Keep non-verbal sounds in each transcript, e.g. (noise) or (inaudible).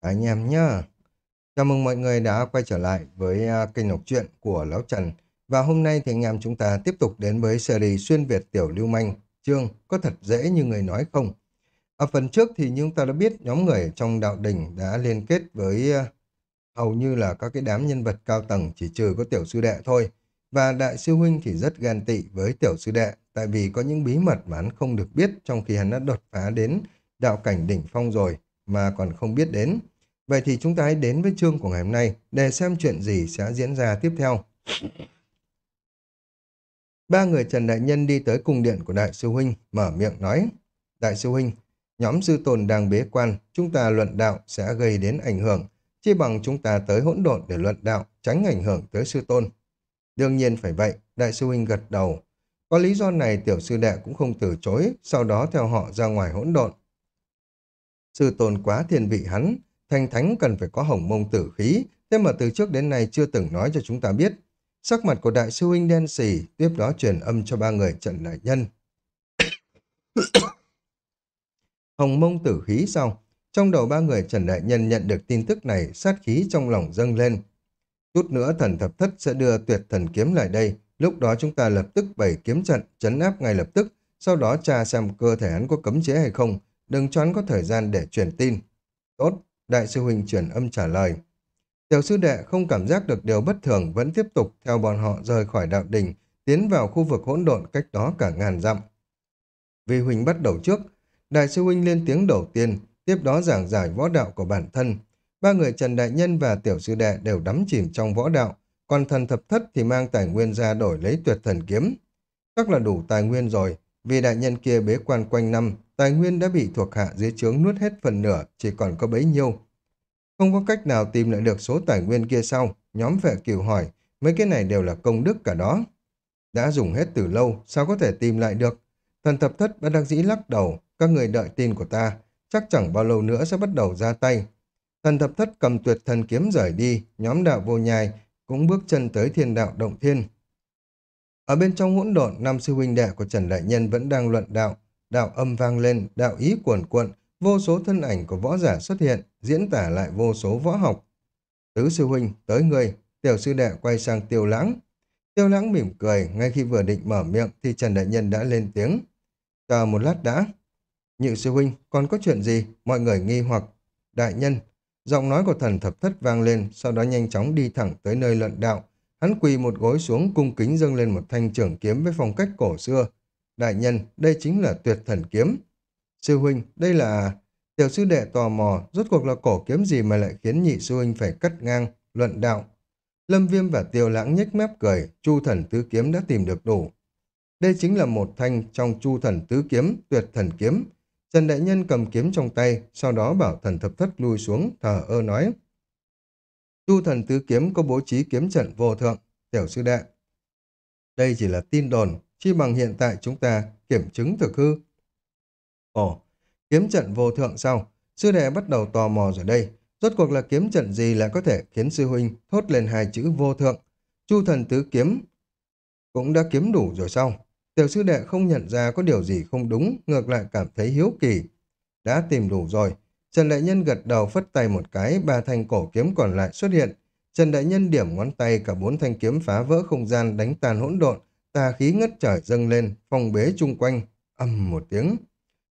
anh em nhá. Chào mừng mọi người đã quay trở lại với à, kênh đọc truyện của Lão Trần. Và hôm nay thì anh em chúng ta tiếp tục đến với series xuyên Việt tiểu lưu manh, chương có thật dễ như người nói không? Ở phần trước thì như chúng ta đã biết nhóm người trong đạo đình đã liên kết với à, hầu như là các cái đám nhân vật cao tầng chỉ trừ có tiểu sư đệ thôi. Và đại sư huynh thì rất ghen tị với tiểu sư đệ tại vì có những bí mật mà hắn không được biết trong khi hắn đã đột phá đến đạo cảnh đỉnh phong rồi mà còn không biết đến. Vậy thì chúng ta hãy đến với chương của ngày hôm nay để xem chuyện gì sẽ diễn ra tiếp theo. Ba người Trần Đại Nhân đi tới cung điện của Đại sư Huynh, mở miệng nói. Đại sư Huynh, nhóm sư tồn đang bế quan, chúng ta luận đạo sẽ gây đến ảnh hưởng. Chỉ bằng chúng ta tới hỗn độn để luận đạo, tránh ảnh hưởng tới sư tôn. Đương nhiên phải vậy, Đại sư Huynh gật đầu. Có lý do này tiểu sư đệ cũng không từ chối, sau đó theo họ ra ngoài hỗn độn. Sư tôn quá thiên vị hắn, thành thánh cần phải có hồng mông tử khí, thế mà từ trước đến nay chưa từng nói cho chúng ta biết. Sắc mặt của đại sư huynh đen xỉ, tiếp đó truyền âm cho ba người trận đại nhân. (coughs) hồng mông tử khí sau, trong đầu ba người Trần Đại Nhân nhận được tin tức này, sát khí trong lòng dâng lên. Chút nữa thần thập thất sẽ đưa tuyệt thần kiếm lại đây, lúc đó chúng ta lập tức bày kiếm trận, chấn áp ngay lập tức, sau đó tra xem cơ thể hắn có cấm chế hay không, đừng cho hắn có thời gian để truyền tin. Tốt, đại sư huynh truyền âm trả lời. Tiểu sư đệ không cảm giác được điều bất thường vẫn tiếp tục theo bọn họ rời khỏi đạo đình, tiến vào khu vực hỗn độn cách đó cả ngàn dặm. Vì huynh bắt đầu trước, đại sư huynh lên tiếng đầu tiên, tiếp đó giảng giải võ đạo của bản thân. Ba người Trần Đại Nhân và tiểu sư đệ đều đắm chìm trong võ đạo, còn thần thập thất thì mang tài nguyên ra đổi lấy tuyệt thần kiếm. Chắc là đủ tài nguyên rồi, vì đại nhân kia bế quan quanh năm, tài nguyên đã bị thuộc hạ dưới trướng nuốt hết phần nửa, chỉ còn có bấy nhiêu. Không có cách nào tìm lại được số tài nguyên kia sau, nhóm vệ cửu hỏi, mấy cái này đều là công đức cả đó. Đã dùng hết từ lâu, sao có thể tìm lại được? Thần thập thất bất đắc dĩ lắc đầu, các người đợi tin của ta, chắc chẳng bao lâu nữa sẽ bắt đầu ra tay. Thần thập thất cầm tuyệt thần kiếm rời đi, nhóm đạo vô nhai cũng bước chân tới thiên đạo động thiên. Ở bên trong hỗn độn, năm sư huynh đệ của Trần Đại Nhân vẫn đang luận đạo, đạo âm vang lên, đạo ý cuồn cuộn, vô số thân ảnh của võ giả xuất hiện, diễn tả lại vô số võ học. Tứ sư huynh, tới người, tiểu sư đệ quay sang tiêu lãng. Tiêu lãng mỉm cười, ngay khi vừa định mở miệng thì Trần Đại Nhân đã lên tiếng. Chờ một lát đã. Nhị sư huynh, còn có chuyện gì? Mọi người nghi hoặc. Đại nhân, giọng nói của thần thập thất vang lên, sau đó nhanh chóng đi thẳng tới nơi luận đạo. Hắn quỳ một gối xuống cung kính dâng lên một thanh trưởng kiếm với phong cách cổ xưa, Đại nhân, đây chính là tuyệt thần kiếm. Sư huynh, đây là... Tiểu sư đệ tò mò, rốt cuộc là cổ kiếm gì mà lại khiến nhị sư huynh phải cắt ngang, luận đạo. Lâm Viêm và Tiêu Lãng nhếch mép cười, Chu Thần Tứ Kiếm đã tìm được đủ. Đây chính là một thanh trong Chu Thần Tứ Kiếm, tuyệt thần kiếm. Trần Đại Nhân cầm kiếm trong tay, sau đó bảo thần thập thất lui xuống, thở ơ nói. Chu Thần Tứ Kiếm có bố trí kiếm trận vô thượng, tiểu sư đệ. Đây chỉ là tin đồn, chi bằng hiện tại chúng ta kiểm chứng thực hư. Ồ, kiếm trận vô thượng sao? Sư đệ bắt đầu tò mò rồi đây. Rốt cuộc là kiếm trận gì lại có thể khiến sư huynh thốt lên hai chữ vô thượng? Chu thần tứ kiếm cũng đã kiếm đủ rồi sao? Tiểu sư đệ không nhận ra có điều gì không đúng, ngược lại cảm thấy hiếu kỳ. Đã tìm đủ rồi. Trần Đại Nhân gật đầu phất tay một cái, ba thanh cổ kiếm còn lại xuất hiện. Trần Đại Nhân điểm ngón tay cả bốn thanh kiếm phá vỡ không gian đánh tàn hỗn độn, tà khí ngất trời dâng lên, phong bế chung quanh, âm một tiếng.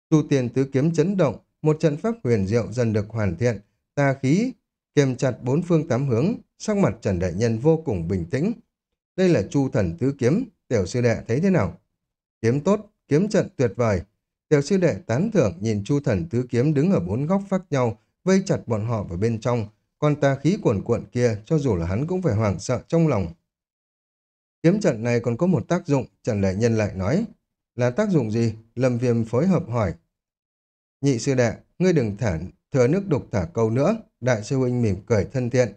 Tu tiền tứ kiếm chấn động, một trận pháp huyền diệu dần được hoàn thiện, tà khí kiềm chặt bốn phương tám hướng, sắc mặt Trần Đại Nhân vô cùng bình tĩnh. Đây là chu thần tứ kiếm, tiểu sư đệ thấy thế nào? Kiếm tốt, kiếm trận tuyệt vời. Tiểu sư đệ tán thưởng nhìn chu thần tứ kiếm đứng ở bốn góc khác nhau, vây chặt bọn họ vào bên trong, còn tà khí cuồn cuộn kia, cho dù là hắn cũng phải hoảng sợ trong lòng. Kiếm trận này còn có một tác dụng, Trần Đại Nhân lại nói. Là tác dụng gì? Lâm Viêm phối hợp hỏi. Nhị sư đệ, ngươi đừng thả thừa nước đục thả câu nữa. Đại sư huynh mỉm cười thân thiện.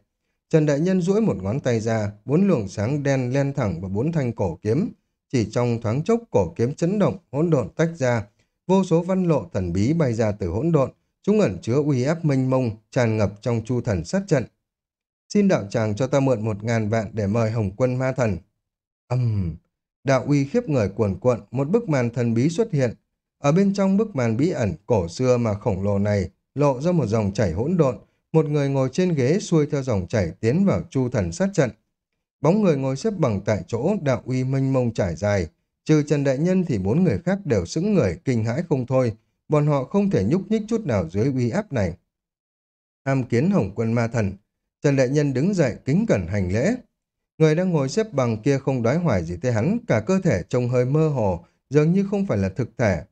Trần Đại Nhân duỗi một ngón tay ra, bốn luồng sáng đen len thẳng vào bốn thanh cổ kiếm. Chỉ trong thoáng chốc cổ kiếm chấn động, hỗn độn tách ra. Vô số văn lộ thần bí bay ra từ hỗn độn. Chúng ẩn chứa uy áp mênh mông, tràn ngập trong chu thần sát trận. Xin đạo tràng cho ta mượn một ngàn vạn để mời Hồng quân ma thần. Âm, đạo uy khiếp người cuồn cuộn, một bức màn thần bí xuất hiện. Ở bên trong bức màn bí ẩn cổ xưa mà khổng lồ này lộ ra một dòng chảy hỗn độn, một người ngồi trên ghế xuôi theo dòng chảy tiến vào chu thần sát trận. Bóng người ngồi xếp bằng tại chỗ đạo uy mênh mông trải dài. Trừ Trần Đại Nhân thì bốn người khác đều sững người, kinh hãi không thôi. Bọn họ không thể nhúc nhích chút nào dưới uy áp này. Tham kiến hồng quân ma thần. Trần Đại Nhân đứng dậy kính cẩn hành lễ. Người đang ngồi xếp bằng kia không đoái hoài gì tới hắn, cả cơ thể trông hơi mơ hồ, dường như không phải là thực thể.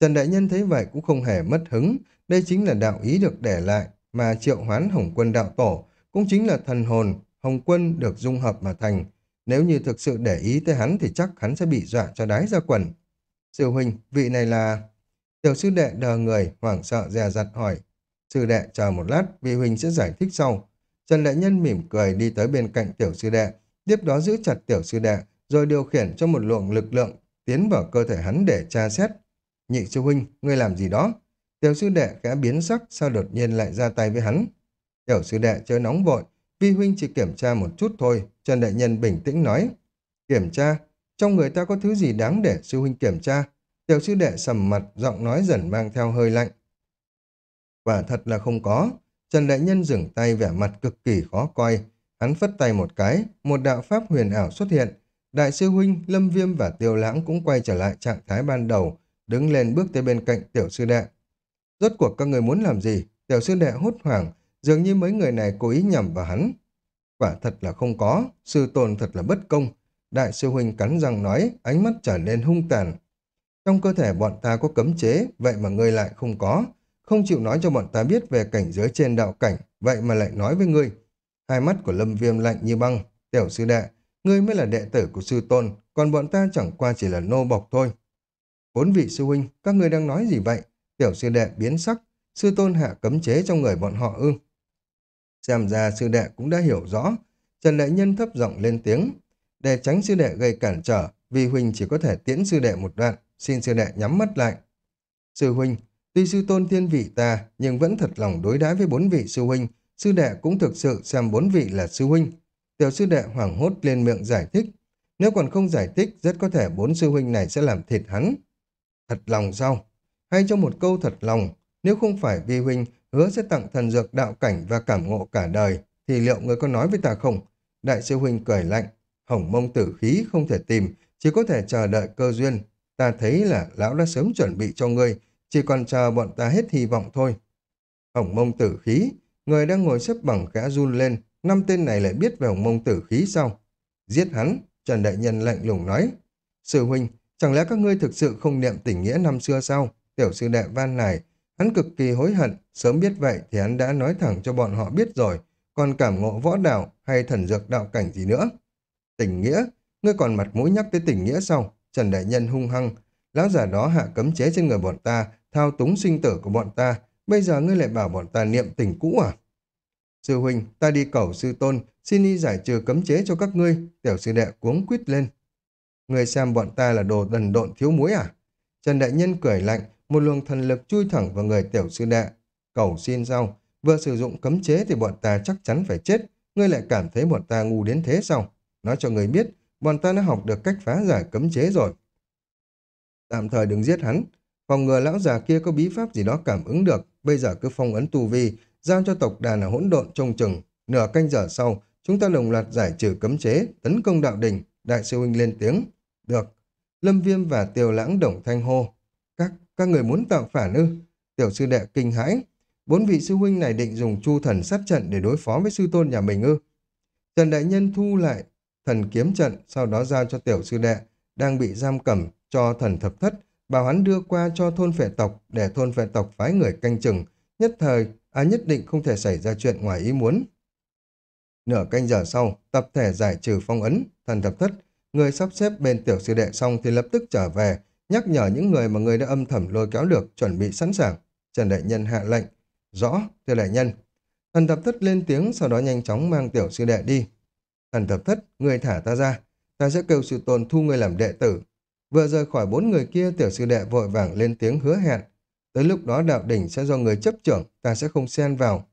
Trần Đại Nhân thấy vậy cũng không hề mất hứng, đây chính là đạo ý được để lại, mà triệu hoán Hồng Quân đạo tổ, cũng chính là thần hồn, Hồng Quân được dung hợp mà thành. Nếu như thực sự để ý tới hắn thì chắc hắn sẽ bị dọa cho đái ra quần. Sư huynh, vị này là... Tiểu sư đệ đờ người, hoảng sợ dè dặt hỏi. Sư đệ chờ một lát, vị huynh sẽ giải thích sau. Trần Đại Nhân mỉm cười đi tới bên cạnh tiểu sư đệ, tiếp đó giữ chặt tiểu sư đệ, rồi điều khiển cho một luồng lực lượng tiến vào cơ thể hắn để tra xét. Nhị sư huynh, ngươi làm gì đó? Tiểu sư đệ khẽ biến sắc, sao đột nhiên lại ra tay với hắn? Tiểu sư đệ chơi nóng vội, vi huynh chỉ kiểm tra một chút thôi, Trần Đại Nhân bình tĩnh nói. Kiểm tra? Trong người ta có thứ gì đáng để sư huynh kiểm tra? Tiểu sư đệ sầm mặt, giọng nói dần mang theo hơi lạnh. Quả thật là không có. Trần Đại Nhân dừng tay vẻ mặt cực kỳ khó coi. Hắn phất tay một cái, một đạo pháp huyền ảo xuất hiện. Đại sư huynh, Lâm Viêm và Tiêu Lãng cũng quay trở lại trạng thái ban đầu, đứng lên bước tới bên cạnh tiểu sư đệ. Rốt cuộc các người muốn làm gì? Tiểu sư đệ hốt hoảng, dường như mấy người này cố ý nhầm vào hắn. Quả thật là không có, sư tôn thật là bất công. Đại sư huynh cắn răng nói, ánh mắt trở nên hung tàn. Trong cơ thể bọn ta có cấm chế, vậy mà ngươi lại không có. Không chịu nói cho bọn ta biết về cảnh giới trên đạo cảnh, vậy mà lại nói với ngươi. Hai mắt của Lâm Viêm lạnh như băng. Tiểu sư đệ, ngươi mới là đệ tử của sư tôn, còn bọn ta chẳng qua chỉ là nô bọc thôi. Bốn vị sư huynh, các ngươi đang nói gì vậy? Tiểu sư đệ biến sắc, sư tôn hạ cấm chế trong người bọn họ ư. Xem ra sư đệ cũng đã hiểu rõ. Trần Đại Nhân thấp giọng lên tiếng. Để tránh sư đệ gây cản trở, vì huynh chỉ có thể tiễn sư đệ một đoạn, xin sư đệ nhắm mắt lại. Sư huynh, tuy sư tôn thiên vị ta, nhưng vẫn thật lòng đối đãi với bốn vị sư huynh, sư đệ cũng thực sự xem bốn vị là sư huynh. Tiểu sư đệ hoảng hốt lên miệng giải thích. Nếu còn không giải thích, rất có thể bốn sư huynh này sẽ làm thịt hắn. Thật lòng sao? Hay cho một câu thật lòng, nếu không phải vi huynh hứa sẽ tặng thần dược đạo cảnh và cảm ngộ cả đời, thì liệu người có nói với ta không? Đại sư huynh cười lạnh, hổng mông tử khí không thể tìm, chỉ có thể chờ đợi cơ duyên. Ta thấy là lão đã sớm chuẩn bị cho ngươi, chỉ còn chờ bọn ta hết hy vọng thôi. hổng mông tử khí, người đang ngồi xếp bằng khẽ run lên, năm tên này lại biết về hồng mông tử khí sao? Giết hắn, Trần Đại Nhân lạnh lùng nói. Sư huynh, chẳng lẽ các ngươi thực sự không niệm tình nghĩa năm xưa sao? Tiểu sư đệ van này, hắn cực kỳ hối hận, sớm biết vậy thì hắn đã nói thẳng cho bọn họ biết rồi, còn cảm ngộ võ đạo hay thần dược đạo cảnh gì nữa. Tình nghĩa, ngươi còn mặt mũi nhắc tới tình nghĩa sao? Trần Đại Nhân hung hăng, lão già đó hạ cấm chế trên người bọn ta, thao túng sinh tử của bọn ta, bây giờ ngươi lại bảo bọn ta niệm tình cũ à? Sư huynh, ta đi cầu sư tôn, xin y giải trừ cấm chế cho các ngươi, tiểu sư đệ cuống quýt lên. Ngươi xem bọn ta là đồ đần độn thiếu muối à? Trần Đại Nhân cười lạnh, một luồng thần lực chui thẳng vào người tiểu sư đệ. Cầu xin sau, Vừa sử dụng cấm chế thì bọn ta chắc chắn phải chết. Ngươi lại cảm thấy bọn ta ngu đến thế sao? Nói cho ngươi biết, bọn ta đã học được cách phá giải cấm chế rồi. Tạm thời đừng giết hắn. Phòng ngừa lão già kia có bí pháp gì đó cảm ứng được. Bây giờ cứ phong ấn tu vi, giao cho tộc đàn ở hỗn độn trông chừng. Nửa canh giờ sau, chúng ta đồng loạt giải trừ cấm chế, tấn công đạo đình. Đại sư huynh lên tiếng. Được. Lâm Viêm và Tiêu Lãng đồng thanh hô. Các, các người muốn tạo phản ư? Tiểu sư đệ kinh hãi. Bốn vị sư huynh này định dùng chu thần sát trận để đối phó với sư tôn nhà mình ư? Trần Đại Nhân thu lại thần kiếm trận, sau đó giao cho tiểu sư đệ, đang bị giam cầm cho thần thập thất, bảo hắn đưa qua cho thôn phệ tộc để thôn phệ tộc phái người canh chừng, nhất thời, à nhất định không thể xảy ra chuyện ngoài ý muốn. Nửa canh giờ sau, tập thể giải trừ phong ấn, thần thập thất, người sắp xếp bên tiểu sư đệ xong thì lập tức trở về, nhắc nhở những người mà người đã âm thầm lôi kéo được chuẩn bị sẵn sàng. Trần Đại Nhân hạ lệnh. Rõ, thưa Đại Nhân. Thần thập thất lên tiếng, sau đó nhanh chóng mang tiểu sư đệ đi. Thần thập thất, người thả ta ra. Ta sẽ kêu sư tôn thu người làm đệ tử. Vừa rời khỏi bốn người kia, tiểu sư đệ vội vàng lên tiếng hứa hẹn. Tới lúc đó đạo đỉnh sẽ do người chấp trưởng, ta sẽ không xen vào.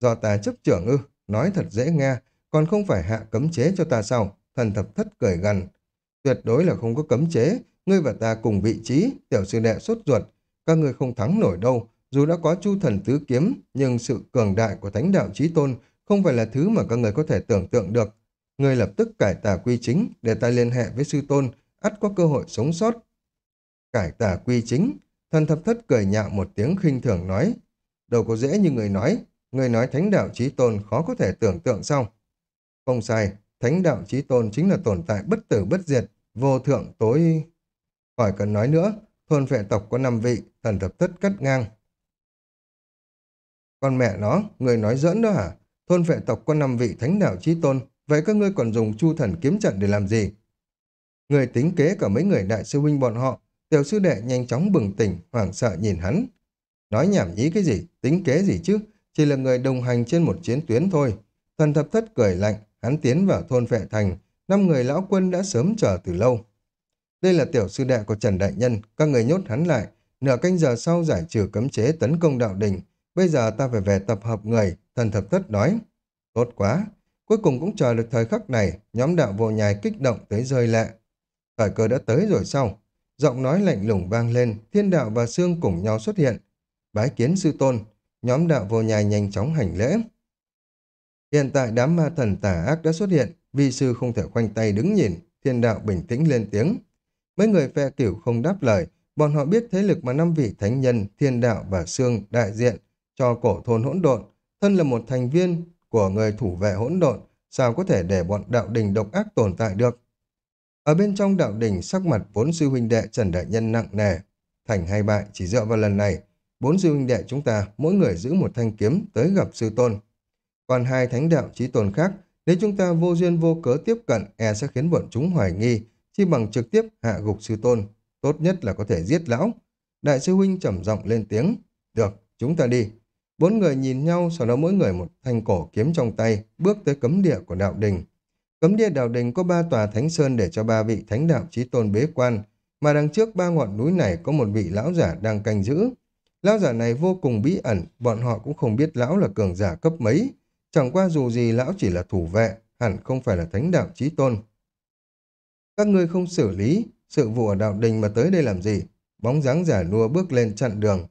Do ta chấp trưởng ư, nói thật dễ nghe, còn không phải hạ cấm chế cho ta sao? Thần thập thất cười gằn. Tuyệt đối là không có cấm chế, ngươi và ta cùng vị trí, tiểu sư đệ sốt ruột. Các ngươi không thắng nổi đâu, Dù đã có chu thần tứ kiếm, nhưng sự cường đại của thánh đạo chí tôn không phải là thứ mà các người có thể tưởng tượng được. ngươi lập tức cải tà quy chính để ta liên hệ với sư tôn, ắt có cơ hội sống sót. Cải tà quy chính, thần thập thất cười nhạo một tiếng khinh thường nói, đâu có dễ như người nói, người nói thánh đạo chí tôn khó có thể tưởng tượng sao. Không sai, thánh đạo chí tôn chính là tồn tại bất tử bất diệt, vô thượng tối... Khỏi cần nói nữa, thôn phệ tộc có năm vị, thần thập thất cắt ngang. Con mẹ nó, người nói giỡn đó hả? Thôn phệ tộc có năm vị thánh đạo chí tôn, vậy các ngươi còn dùng chu thần kiếm trận để làm gì? Người tính kế cả mấy người đại sư huynh bọn họ, tiểu sư đệ nhanh chóng bừng tỉnh, hoảng sợ nhìn hắn. Nói nhảm nhí cái gì, tính kế gì chứ, chỉ là người đồng hành trên một chiến tuyến thôi. Thần thập thất cười lạnh, hắn tiến vào thôn phệ thành, năm người lão quân đã sớm chờ từ lâu. Đây là tiểu sư đệ của Trần Đại Nhân, các người nhốt hắn lại, nửa canh giờ sau giải trừ cấm chế tấn công đạo đình, bây giờ ta phải về tập hợp người, thần thập thất nói. Tốt quá, cuối cùng cũng chờ được thời khắc này, nhóm đạo vô nhai kích động tới rơi lệ. Thời cơ đã tới rồi sao? Giọng nói lạnh lùng vang lên, thiên đạo và xương cùng nhau xuất hiện. Bái kiến sư tôn, nhóm đạo vô nhai nhanh chóng hành lễ. Hiện tại đám ma thần tà ác đã xuất hiện, vi sư không thể khoanh tay đứng nhìn, thiên đạo bình tĩnh lên tiếng. Mấy người phe cửu không đáp lời, bọn họ biết thế lực mà năm vị thánh nhân, thiên đạo và xương đại diện cho cổ thôn hỗn độn, thân là một thành viên của người thủ vệ hỗn độn, sao có thể để bọn đạo đình độc ác tồn tại được. Ở bên trong đạo đỉnh sắc mặt bốn sư huynh đệ Trần Đại Nhân nặng nề, thành hay bại chỉ dựa vào lần này, bốn sư huynh đệ chúng ta mỗi người giữ một thanh kiếm tới gặp sư tôn. Còn hai thánh đạo trí tôn khác, nếu chúng ta vô duyên vô cớ tiếp cận, e sẽ khiến bọn chúng hoài nghi, chi bằng trực tiếp hạ gục sư tôn, tốt nhất là có thể giết lão. Đại sư huynh trầm giọng lên tiếng, được, chúng ta đi. Bốn người nhìn nhau, sau đó mỗi người một thanh cổ kiếm trong tay, bước tới cấm địa của đạo đình. Cấm địa đạo đình có ba tòa thánh sơn để cho ba vị thánh đạo trí tôn bế quan, mà đằng trước ba ngọn núi này có một vị lão giả đang canh giữ. Lão giả này vô cùng bí ẩn, bọn họ cũng không biết lão là cường giả cấp mấy. Chẳng qua dù gì lão chỉ là thủ vệ, hẳn không phải là thánh đạo trí tôn. Các ngươi không xử lý, sự vụ ở đạo đình mà tới đây làm gì? Bóng dáng giả nua bước lên chặn đường.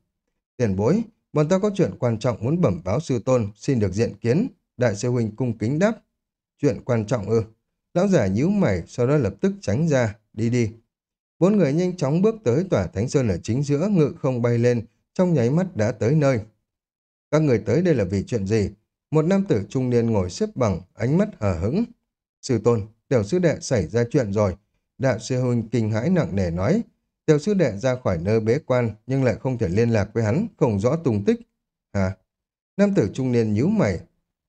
Tiền bối, bọn ta có chuyện quan trọng muốn bẩm báo sư tôn, xin được diện kiến. Đại sư huynh cung kính đáp. Chuyện quan trọng ư. Lão giả nhíu mày, sau đó lập tức tránh ra, đi đi. Bốn người nhanh chóng bước tới tòa thánh sơn ở chính giữa, ngự không bay lên, trong nháy mắt đã tới nơi. Các người tới đây là vì chuyện gì? Một nam tử trung niên ngồi xếp bằng, ánh mắt hờ hững. Sư tôn, tiểu sư đệ xảy ra chuyện rồi. Đạo sư huynh kinh hãi nặng nề nói. Tiểu sư đệ ra khỏi nơi bế quan, nhưng lại không thể liên lạc với hắn, không rõ tung tích. Hả? Nam tử trung niên nhíu mày.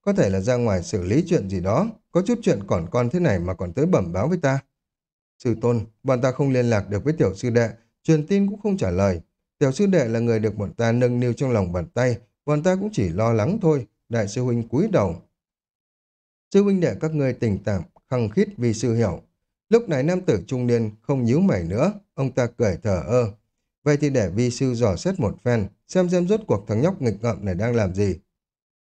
Có thể là ra ngoài xử lý chuyện gì đó, có chút chuyện còn con thế này mà còn tới bẩm báo với ta. Sư tôn, bọn ta không liên lạc được với tiểu sư đệ, truyền tin cũng không trả lời. Tiểu sư đệ là người được bọn ta nâng niu trong lòng bàn tay, bọn ta cũng chỉ lo lắng thôi. Đại sư huynh cúi đầu. Sư huynh đệ các ngươi tình cảm khăng khít vì sư hiểu. Lúc này nam tử trung niên không nhíu mày nữa, ông ta cười thở ơ. Vậy thì để vi sư dò xét một phen, xem xem rốt cuộc thằng nhóc nghịch ngợm này đang làm gì.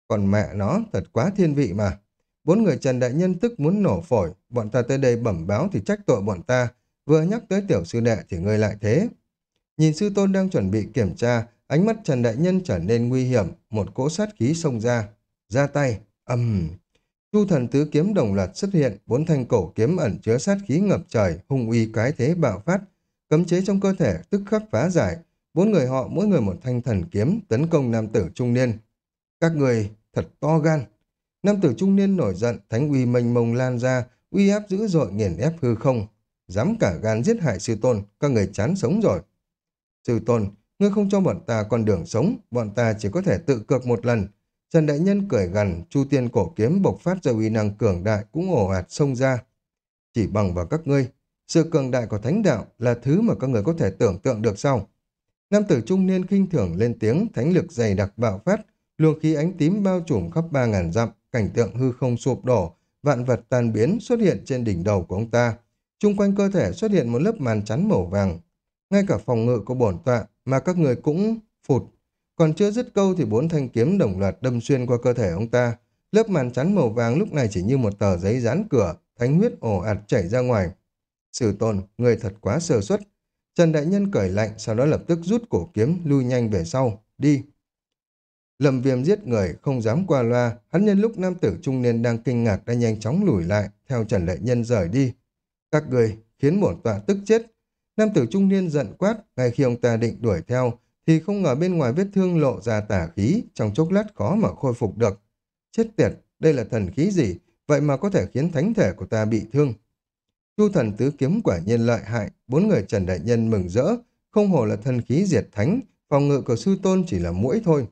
Còn mẹ nó, thật quá thiên vị mà. Bốn người Trần Đại Nhân tức muốn nổ phổi, bọn ta tới đây bẩm báo thì trách tội bọn ta, vừa nhắc tới tiểu sư đệ thì ngươi lại thế. Nhìn sư tôn đang chuẩn bị kiểm tra, ánh mắt Trần Đại Nhân trở nên nguy hiểm, một cỗ sát khí xông ra. Ra tay, ầm. Chu thần tứ kiếm đồng loạt xuất hiện, bốn thanh cổ kiếm ẩn chứa sát khí ngập trời, hung uy cái thế bạo phát, cấm chế trong cơ thể tức khắc phá giải. Bốn người họ mỗi người một thanh thần kiếm tấn công nam tử trung niên. Các người thật to gan. Nam tử trung niên nổi giận, thánh uy mênh mông lan ra, uy áp dữ dội nghiền ép hư không. Dám cả gan giết hại sư tôn, các người chán sống rồi. Sư tôn, ngươi không cho bọn ta con đường sống, bọn ta chỉ có thể tự cược một lần. Trần Đại Nhân cười gằn, chu tiên cổ kiếm bộc phát ra uy năng cường đại cũng ổ ạt xông ra. Chỉ bằng vào các ngươi, sự cường đại của thánh đạo là thứ mà các người có thể tưởng tượng được sau. Nam tử trung niên khinh thường lên tiếng, thánh lực dày đặc bạo phát, luồng khí ánh tím bao trùm khắp ba ngàn dặm, cảnh tượng hư không sụp đổ, vạn vật tan biến xuất hiện trên đỉnh đầu của ông ta. Trung quanh cơ thể xuất hiện một lớp màn chắn màu vàng. Ngay cả phòng ngự của bổn tọa mà các người cũng phụt. Còn chưa dứt câu thì bốn thanh kiếm đồng loạt đâm xuyên qua cơ thể ông ta. Lớp màn chắn màu vàng lúc này chỉ như một tờ giấy dán cửa, thánh huyết ồ ạt chảy ra ngoài. Sử tôn, người thật quá sơ suất. Trần Đại Nhân cởi lạnh, sau đó lập tức rút cổ kiếm, lui nhanh về sau. Đi, Lâm viêm giết người, không dám qua loa, hắn nhân lúc nam tử trung niên đang kinh ngạc đã nhanh chóng lùi lại, theo Trần Đại Nhân rời đi. Các người khiến bổn tọa tức chết. Nam tử trung niên giận quát, ngay khi ông ta định đuổi theo, thì không ngờ bên ngoài vết thương lộ ra tả khí, trong chốc lát khó mà khôi phục được. Chết tiệt, đây là thần khí gì, vậy mà có thể khiến thánh thể của ta bị thương. Chu thần tứ kiếm quả nhiên lợi hại, bốn người Trần Đại Nhân mừng rỡ, không hồ là thần khí diệt thánh, phòng ngự của sư tôn chỉ là mũi thôi.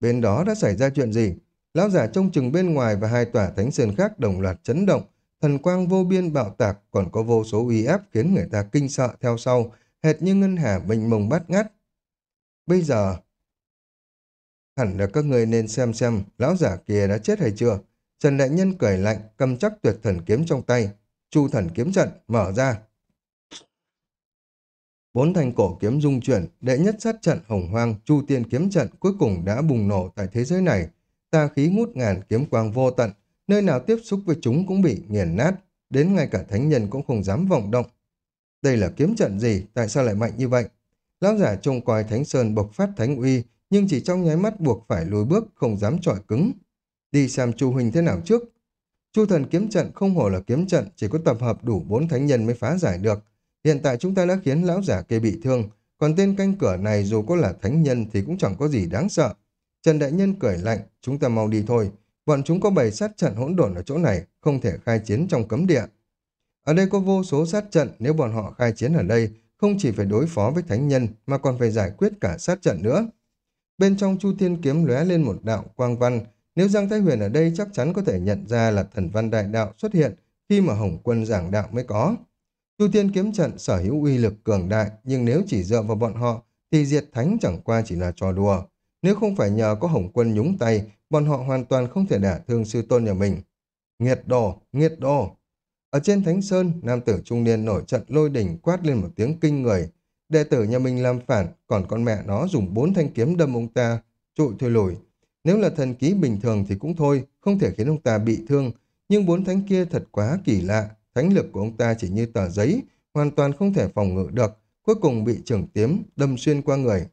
Bên đó đã xảy ra chuyện gì? Lão giả trông chừng bên ngoài và hai tòa thánh sơn khác đồng loạt chấn động, thần quang vô biên bạo tạc còn có vô số uy áp khiến người ta kinh sợ theo sau, hệt như ngân hà mênh mông bát ngát. Bây giờ, hẳn là các người nên xem xem lão giả kia đã chết hay chưa. Trần Đại Nhân cười lạnh, cầm chắc tuyệt thần kiếm trong tay. Chu thần kiếm trận, mở ra. Bốn thanh cổ kiếm dung chuyển, đệ nhất sát trận hồng hoang, chu tiên kiếm trận cuối cùng đã bùng nổ tại thế giới này. Tà khí ngút ngàn kiếm quang vô tận, nơi nào tiếp xúc với chúng cũng bị nghiền nát, đến ngay cả thánh nhân cũng không dám vọng động. Đây là kiếm trận gì, tại sao lại mạnh như vậy? Lão giả trông coi Thánh Sơn bộc phát thánh uy, nhưng chỉ trong nháy mắt buộc phải lùi bước, không dám trọi cứng. Đi xem Chu Huynh thế nào trước. Chu thần kiếm trận không hổ là kiếm trận, chỉ có tập hợp đủ bốn thánh nhân mới phá giải được. Hiện tại chúng ta đã khiến lão giả kia bị thương, còn tên canh cửa này dù có là thánh nhân thì cũng chẳng có gì đáng sợ. Trần Đại Nhân cười lạnh, chúng ta mau đi thôi. Bọn chúng có bày sát trận hỗn độn ở chỗ này, không thể khai chiến trong cấm địa. Ở đây có vô số sát trận, nếu bọn họ khai chiến ở đây, không chỉ phải đối phó với thánh nhân mà còn phải giải quyết cả sát trận nữa. Bên trong Chu Thiên Kiếm lóe lên một đạo quang văn, nếu Giang Thái Huyền ở đây chắc chắn có thể nhận ra là thần văn đại đạo xuất hiện khi mà Hồng Quân giảng đạo mới có. Chu Tiên Kiếm trận sở hữu uy lực cường đại, nhưng nếu chỉ dựa vào bọn họ thì diệt thánh chẳng qua chỉ là trò đùa. Nếu không phải nhờ có Hồng Quân nhúng tay, bọn họ hoàn toàn không thể đả thương sư tôn nhà mình. Nghiệt đồ, nghiệt đồ. Ở trên Thánh Sơn, nam tử trung niên nổi trận lôi đỉnh quát lên một tiếng kinh người. Đệ tử nhà mình làm phản, còn con mẹ nó dùng bốn thanh kiếm đâm ông ta, trụi thôi lùi. Nếu là thần ký bình thường thì cũng thôi, không thể khiến ông ta bị thương. Nhưng bốn thánh kia thật quá kỳ lạ, thánh lực của ông ta chỉ như tờ giấy, hoàn toàn không thể phòng ngự được, cuối cùng bị trưởng tiếm, đâm xuyên qua người.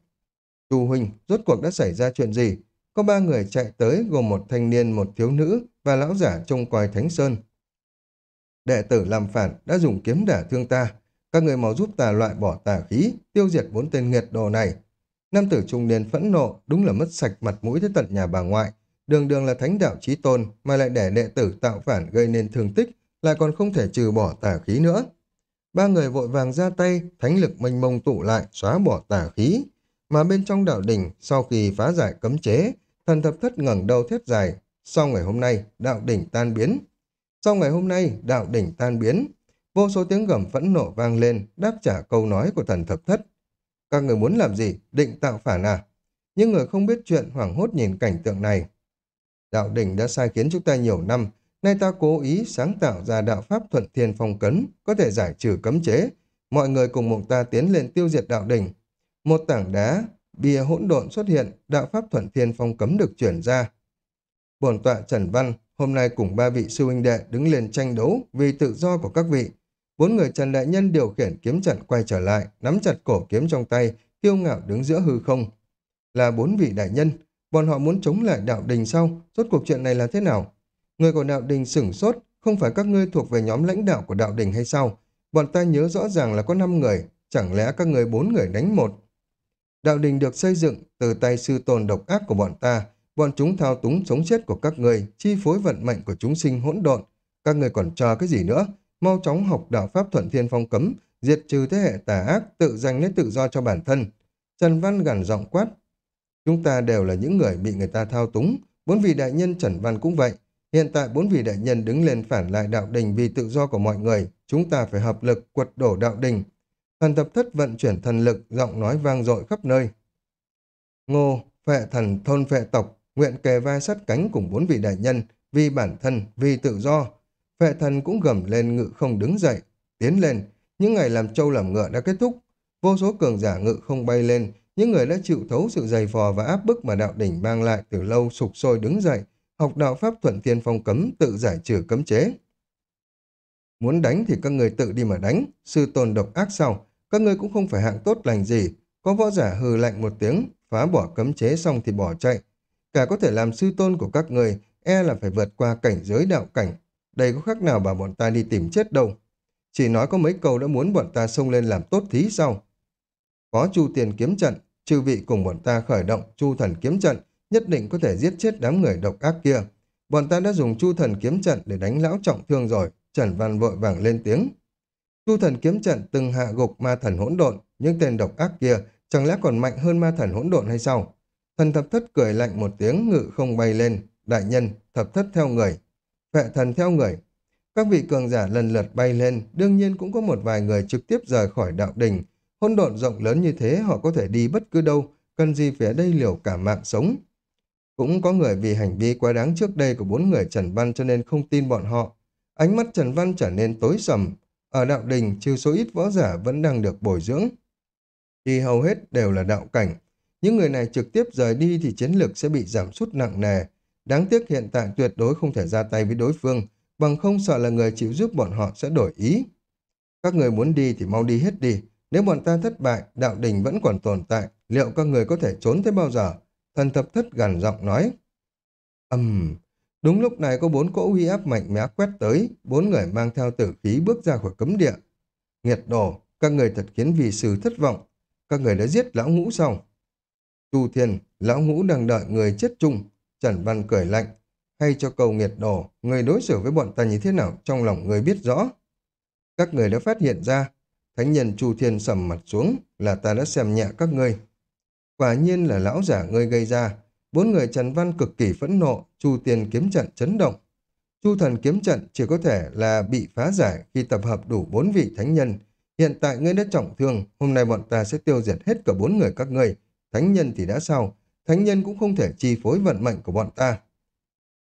Chu huynh, rốt cuộc đã xảy ra chuyện gì? Có ba người chạy tới gồm một thanh niên, một thiếu nữ và lão giả trông coi Thánh Sơn. Đệ tử làm phản đã dùng kiếm đả thương ta. Các người mau giúp ta loại bỏ tà khí, tiêu diệt bốn tên nghiệt đồ này. Nam tử trung niên phẫn nộ, đúng là mất sạch mặt mũi tới tận nhà bà ngoại. Đường đường là thánh đạo trí tôn, mà lại để đệ tử tạo phản gây nên thương tích, lại còn không thể trừ bỏ tà khí nữa. Ba người vội vàng ra tay, thánh lực mênh mông tụ lại, xóa bỏ tà khí. Mà bên trong đạo đỉnh, sau khi phá giải cấm chế, thần thập thất ngẩng đầu thét dài. Sau ngày hôm nay, đạo đỉnh tan biến. Sau ngày hôm nay, đạo đỉnh tan biến. Vô số tiếng gầm phẫn nộ vang lên, đáp trả câu nói của thần thập thất. Các người muốn làm gì? Định tạo phản à? Những người không biết chuyện hoảng hốt nhìn cảnh tượng này. Đạo đỉnh đã sai khiến chúng ta nhiều năm, nay ta cố ý sáng tạo ra đạo pháp thuận thiên phong cấn, có thể giải trừ cấm chế. Mọi người cùng mộng ta tiến lên tiêu diệt đạo đỉnh. Một tảng đá, bia hỗn độn xuất hiện, đạo pháp thuận thiên phong cấm được chuyển ra. Bổn tọa Trần Văn hôm nay cùng ba vị sư huynh đệ đứng lên tranh đấu vì tự do của các vị. Bốn người Trần Đại Nhân điều khiển kiếm trận quay trở lại, nắm chặt cổ kiếm trong tay, kiêu ngạo đứng giữa hư không. Là bốn vị đại nhân, bọn họ muốn chống lại đạo đình sau, rốt cuộc chuyện này là thế nào? Người của đạo đình sửng sốt, không phải các ngươi thuộc về nhóm lãnh đạo của đạo đình hay sao? Bọn ta nhớ rõ ràng là có năm người, chẳng lẽ các ngươi bốn người đánh một? Đạo đình được xây dựng từ tay sư tồn độc ác của bọn ta, bọn chúng thao túng sống chết của các người, chi phối vận mệnh của chúng sinh hỗn độn. Các người còn chờ cái gì nữa? Mau chóng học đạo pháp thuận thiên phong cấm, diệt trừ thế hệ tà ác, tự giành lấy tự do cho bản thân. Trần Văn gằn giọng quát. Chúng ta đều là những người bị người ta thao túng, vốn vì đại nhân Trần Văn cũng vậy. Hiện tại bốn vị đại nhân đứng lên phản lại đạo đình vì tự do của mọi người, chúng ta phải hợp lực quật đổ đạo đình. Thần tập thất vận chuyển thần lực, giọng nói vang dội khắp nơi. Ngô, phệ thần thôn phệ tộc, nguyện kề vai sát cánh cùng bốn vị đại nhân, vì bản thân, vì tự do. Phệ thần cũng gầm lên ngự không đứng dậy, tiến lên. Những ngày làm trâu làm ngựa đã kết thúc. Vô số cường giả ngự không bay lên, những người đã chịu thấu sự dày vò và áp bức mà đạo đỉnh mang lại từ lâu sụp sôi đứng dậy, học đạo pháp thuận thiên phong cấm, tự giải trừ cấm chế. Muốn đánh thì các người tự đi mà đánh, sư tôn độc ác sau, các ngươi cũng không phải hạng tốt lành gì. Có võ giả hừ lạnh một tiếng, phá bỏ cấm chế xong thì bỏ chạy. Cả có thể làm sư tôn của các người, e là phải vượt qua cảnh giới đạo cảnh. Đây có khác nào bảo bọn ta đi tìm chết đâu. Chỉ nói có mấy câu đã muốn bọn ta xông lên làm tốt thí sau. Có chu tiền kiếm trận, chư vị cùng bọn ta khởi động chu thần kiếm trận, nhất định có thể giết chết đám người độc ác kia. Bọn ta đã dùng chu thần kiếm trận để đánh lão trọng thương rồi, Trần Văn vội vàng lên tiếng. Chu thần kiếm trận từng hạ gục ma thần hỗn độn, những tên độc ác kia chẳng lẽ còn mạnh hơn ma thần hỗn độn hay sao? Thần thập thất cười lạnh một tiếng ngự không bay lên, đại nhân, thập thất theo người, vệ thần theo người. Các vị cường giả lần lượt bay lên, đương nhiên cũng có một vài người trực tiếp rời khỏi đạo đình. Hỗn độn rộng lớn như thế họ có thể đi bất cứ đâu, cần gì phải đây liều cả mạng sống. Cũng có người vì hành vi quá đáng trước đây của bốn người Trần Văn cho nên không tin bọn họ. Ánh mắt Trần Văn trở nên tối sầm. Ở đạo đình, trừ số ít võ giả vẫn đang được bồi dưỡng. Thì hầu hết đều là đạo cảnh. Những người này trực tiếp rời đi thì chiến lược sẽ bị giảm sút nặng nề. Đáng tiếc hiện tại tuyệt đối không thể ra tay với đối phương, bằng không sợ là người chịu giúp bọn họ sẽ đổi ý. Các người muốn đi thì mau đi hết đi. Nếu bọn ta thất bại, đạo đình vẫn còn tồn tại, liệu các người có thể trốn tới bao giờ? Thần thập thất gần giọng nói. ầm um, Đúng lúc này có bốn cỗ uy áp mạnh mẽ quét tới, bốn người mang theo tử khí bước ra khỏi cấm địa. Nghiệt đổ, các người thật khiến vì sư thất vọng. Các người đã giết lão ngũ xong. Tu thiên, lão ngũ đang đợi người chết chung. Trần Văn cười lạnh. Hay cho cầu nghiệt đổ, người đối xử với bọn ta như thế nào trong lòng người biết rõ. Các người đã phát hiện ra, thánh nhân Chu Thiên sầm mặt xuống là ta đã xem nhẹ các ngươi. Quả nhiên là lão giả ngươi gây ra, Bốn người Trần Văn cực kỳ phẫn nộ, Chu Tiên kiếm trận chấn động. Chu thần kiếm trận chỉ có thể là bị phá giải khi tập hợp đủ bốn vị thánh nhân. Hiện tại ngươi đã trọng thương, hôm nay bọn ta sẽ tiêu diệt hết cả bốn người các ngươi. Thánh nhân thì đã sao? Thánh nhân cũng không thể chi phối vận mệnh của bọn ta.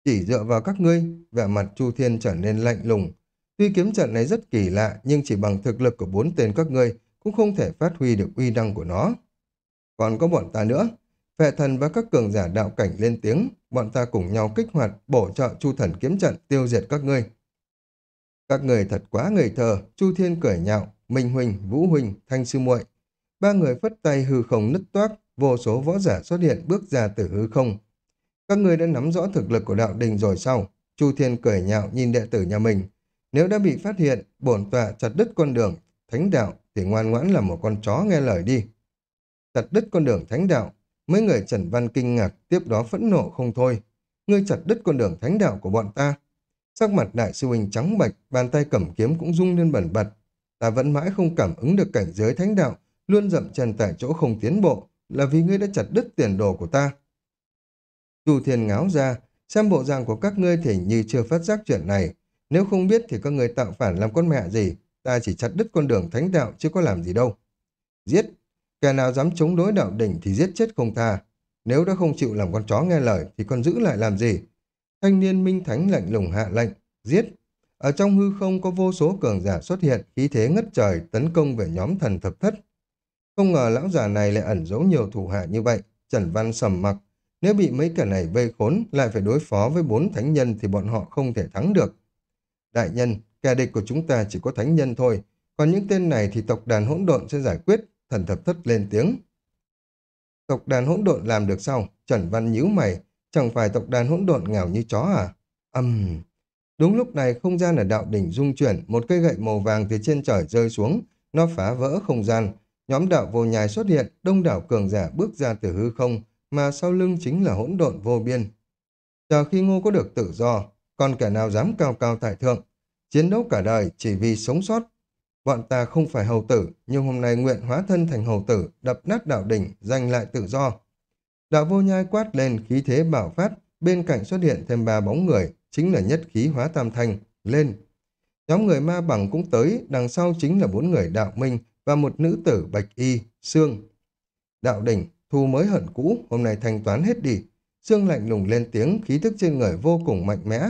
Chỉ dựa vào các ngươi, vẻ mặt Chu Thiên trở nên lạnh lùng. Tuy kiếm trận này rất kỳ lạ, nhưng chỉ bằng thực lực của bốn tên các ngươi cũng không thể phát huy được uy năng của nó. Còn có bọn ta nữa, Vệ thần và các cường giả đạo cảnh lên tiếng, bọn ta cùng nhau kích hoạt, bổ trợ chu thần kiếm trận, tiêu diệt các ngươi. Các người thật quá người thờ, Chu Thiên cười nhạo, Minh Huynh, Vũ Huynh, Thanh Sư muội Ba người phất tay hư không nứt toác, vô số võ giả xuất hiện bước ra từ hư không. Các người đã nắm rõ thực lực của đạo đình rồi sao? Chu Thiên cười nhạo nhìn đệ tử nhà mình. Nếu đã bị phát hiện, bổn tọa chặt đứt con đường, thánh đạo, thì ngoan ngoãn là một con chó nghe lời đi. Chặt đứt con đường thánh đạo, Mấy người Trần Văn kinh ngạc, tiếp đó phẫn nộ không thôi. Ngươi chặt đứt con đường thánh đạo của bọn ta. Sắc mặt đại sư huynh trắng bạch, bàn tay cầm kiếm cũng rung lên bẩn bật. Ta vẫn mãi không cảm ứng được cảnh giới thánh đạo, luôn dậm chân tại chỗ không tiến bộ, là vì ngươi đã chặt đứt tiền đồ của ta. Chu Thiên ngáo ra, xem bộ dạng của các ngươi thì như chưa phát giác chuyện này. Nếu không biết thì các ngươi tạo phản làm con mẹ gì, ta chỉ chặt đứt con đường thánh đạo chứ có làm gì đâu. Giết, Kẻ nào dám chống đối đạo đỉnh thì giết chết không tha. Nếu đã không chịu làm con chó nghe lời thì còn giữ lại làm gì? Thanh niên minh thánh lạnh lùng hạ lệnh, giết. Ở trong hư không có vô số cường giả xuất hiện, khí thế ngất trời tấn công về nhóm thần thập thất. Không ngờ lão già này lại ẩn giấu nhiều thủ hạ như vậy. Trần Văn sầm mặc. Nếu bị mấy kẻ này vây khốn, lại phải đối phó với bốn thánh nhân thì bọn họ không thể thắng được. Đại nhân, kẻ địch của chúng ta chỉ có thánh nhân thôi. Còn những tên này thì tộc đàn hỗn độn sẽ giải quyết thần thập thất lên tiếng. Tộc đàn hỗn độn làm được sao? Trần Văn nhíu mày, chẳng phải tộc đàn hỗn độn nghèo như chó à? Âm... Uhm. Đúng lúc này không gian ở đạo đỉnh rung chuyển, một cây gậy màu vàng từ trên trời rơi xuống, nó phá vỡ không gian. Nhóm đạo vô nhai xuất hiện, đông đảo cường giả bước ra từ hư không, mà sau lưng chính là hỗn độn vô biên. Chờ khi ngô có được tự do, còn kẻ nào dám cao cao tại thượng, chiến đấu cả đời chỉ vì sống sót, Bọn ta không phải hầu tử, nhưng hôm nay nguyện hóa thân thành hầu tử, đập nát đạo đỉnh, giành lại tự do. Đạo vô nhai quát lên, khí thế bảo phát, bên cạnh xuất hiện thêm ba bóng người, chính là nhất khí hóa tam thanh, lên. Nhóm người ma bằng cũng tới, đằng sau chính là bốn người đạo minh và một nữ tử bạch y, xương. Đạo đỉnh, thu mới hận cũ, hôm nay thanh toán hết đi. Sương lạnh lùng lên tiếng, khí thức trên người vô cùng mạnh mẽ.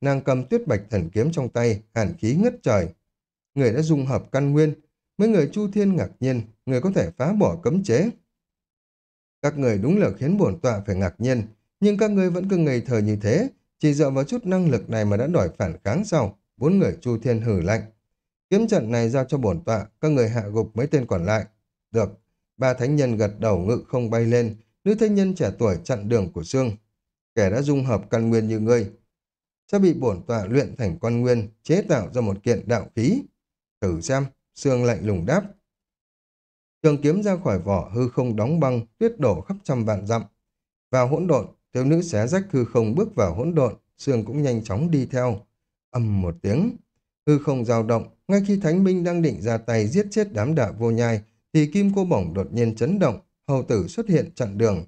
Nàng cầm tuyết bạch thần kiếm trong tay, hàn khí ngất trời, người đã dung hợp căn nguyên. Mấy người Chu Thiên ngạc nhiên, người có thể phá bỏ cấm chế. Các người đúng là khiến bổn tọa phải ngạc nhiên, nhưng các người vẫn cứ ngây thờ như thế, chỉ dựa vào chút năng lực này mà đã đòi phản kháng sau. Bốn người Chu Thiên hử lạnh. Kiếm trận này giao cho bổn tọa, các người hạ gục mấy tên còn lại. Được, ba thánh nhân gật đầu ngự không bay lên, nữ thanh nhân trẻ tuổi chặn đường của Sương. Kẻ đã dung hợp căn nguyên như ngươi, sẽ bị bổn tọa luyện thành con nguyên, chế tạo ra một kiện đạo khí. Thử xem, Sương lạnh lùng đáp. Trường kiếm ra khỏi vỏ hư không đóng băng, tuyết đổ khắp trăm vạn dặm. Vào hỗn độn, thiếu nữ xé rách hư không bước vào hỗn độn, Sương cũng nhanh chóng đi theo. Âm một tiếng, hư không dao động, ngay khi Thánh Minh đang định ra tay giết chết đám đạo vô nhai, thì kim cô bổng đột nhiên chấn động, hầu tử xuất hiện chặn đường.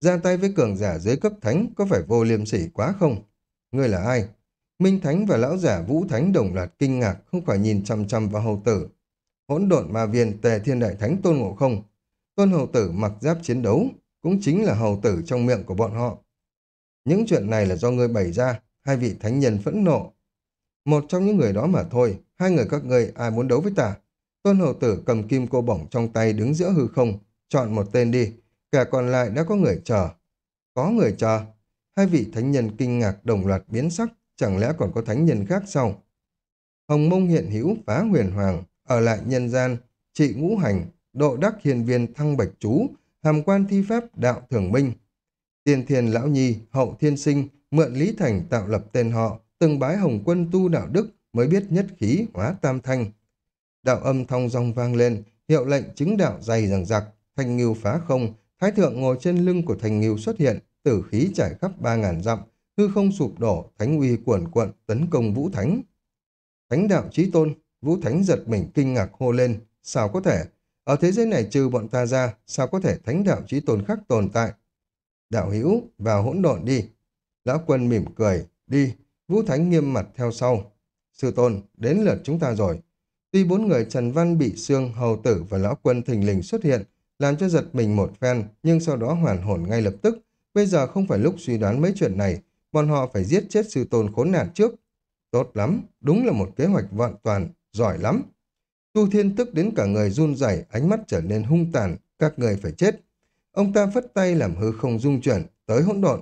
Ra tay với cường giả dưới cấp thánh có phải vô liêm sỉ quá không? Ngươi là ai? Minh Thánh và lão giả Vũ Thánh đồng loạt kinh ngạc không khỏi nhìn chăm chăm vào hầu tử. Hỗn độn ma viên tề thiên đại thánh tôn ngộ không. Tôn hầu tử mặc giáp chiến đấu, cũng chính là hầu tử trong miệng của bọn họ. Những chuyện này là do ngươi bày ra, hai vị thánh nhân phẫn nộ. Một trong những người đó mà thôi, hai người các ngươi ai muốn đấu với ta? Tôn hầu tử cầm kim cô bổng trong tay đứng giữa hư không, chọn một tên đi, cả còn lại đã có người chờ. Có người chờ. Hai vị thánh nhân kinh ngạc đồng loạt biến sắc, chẳng lẽ còn có thánh nhân khác sao? Hồng mông hiện hữu phá huyền hoàng, ở lại nhân gian, trị ngũ hành, độ đắc hiền viên thăng bạch chú, hàm quan thi pháp đạo thường minh. tiền thiền lão nhi, hậu thiên sinh, mượn lý thành tạo lập tên họ, từng bái hồng quân tu đạo đức mới biết nhất khí hóa tam thanh. Đạo âm thong dong vang lên, hiệu lệnh chứng đạo dày rằng giặc, thanh nghiêu phá không, thái thượng ngồi trên lưng của thanh nghiêu xuất hiện, tử khí trải khắp ba ngàn dặm, hư không sụp đổ, thánh uy cuồn cuộn tấn công vũ thánh. Thánh đạo chí tôn, vũ thánh giật mình kinh ngạc hô lên, sao có thể, ở thế giới này trừ bọn ta ra, sao có thể thánh đạo chí tôn khác tồn tại? Đạo hữu vào hỗn độn đi. Lão quân mỉm cười, đi, vũ thánh nghiêm mặt theo sau. Sư tôn, đến lượt chúng ta rồi. Tuy bốn người Trần Văn bị xương, hầu tử và lão quân thình lình xuất hiện, làm cho giật mình một phen, nhưng sau đó hoàn hồn ngay lập tức. Bây giờ không phải lúc suy đoán mấy chuyện này, bọn họ phải giết chết sư tôn khốn nạn trước. Tốt lắm, đúng là một kế hoạch vạn toàn, giỏi lắm. chu Thiên tức đến cả người run rẩy, ánh mắt trở nên hung tàn, các người phải chết. Ông ta phất tay làm hư không dung chuyển, tới hỗn độn.